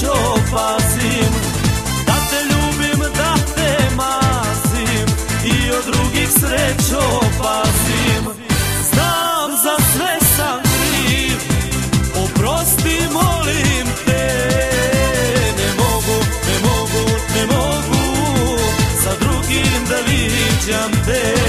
ću pasim Da te ljubim, da te mazim I od drugih srećo pazim Znam za sve sam kriv Oprosti molim te. Ne mogu, ne mogu, ne mogu Sa drugim da viđam te.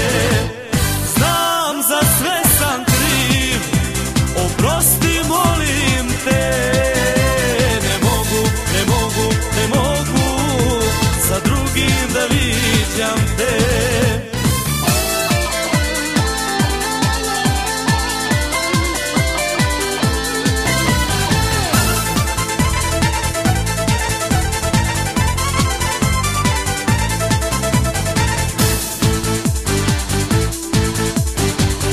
viđam te.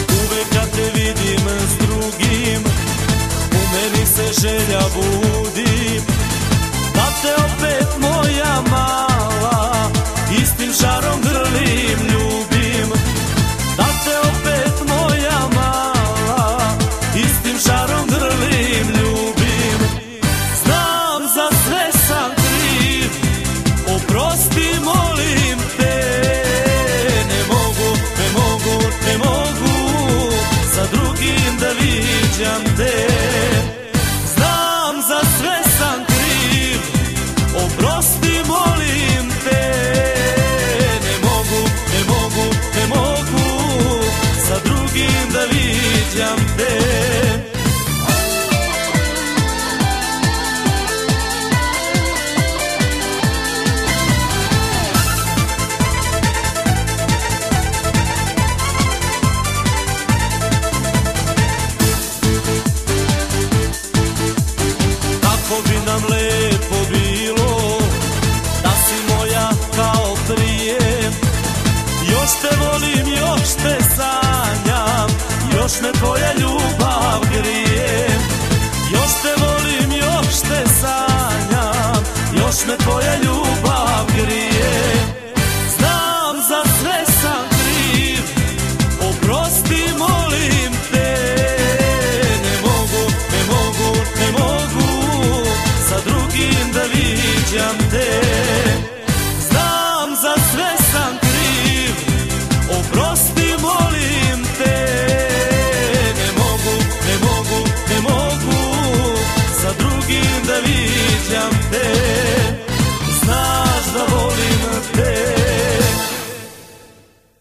Uvijek kad te vidim s drugim U meni se želja budi prosti molim te Ne mogu, ne mogu, ne mogu. Sa drugim da viđam te. me tvoja ljubav grije Znam za sve sam kriv, oprosti molim te. Ne mogu, ne mogu, ne mogu. Sa drugim da viđam te. Znam za sve kriv, oprosti molim te. Ne mogu, ne mogu, ne mogu.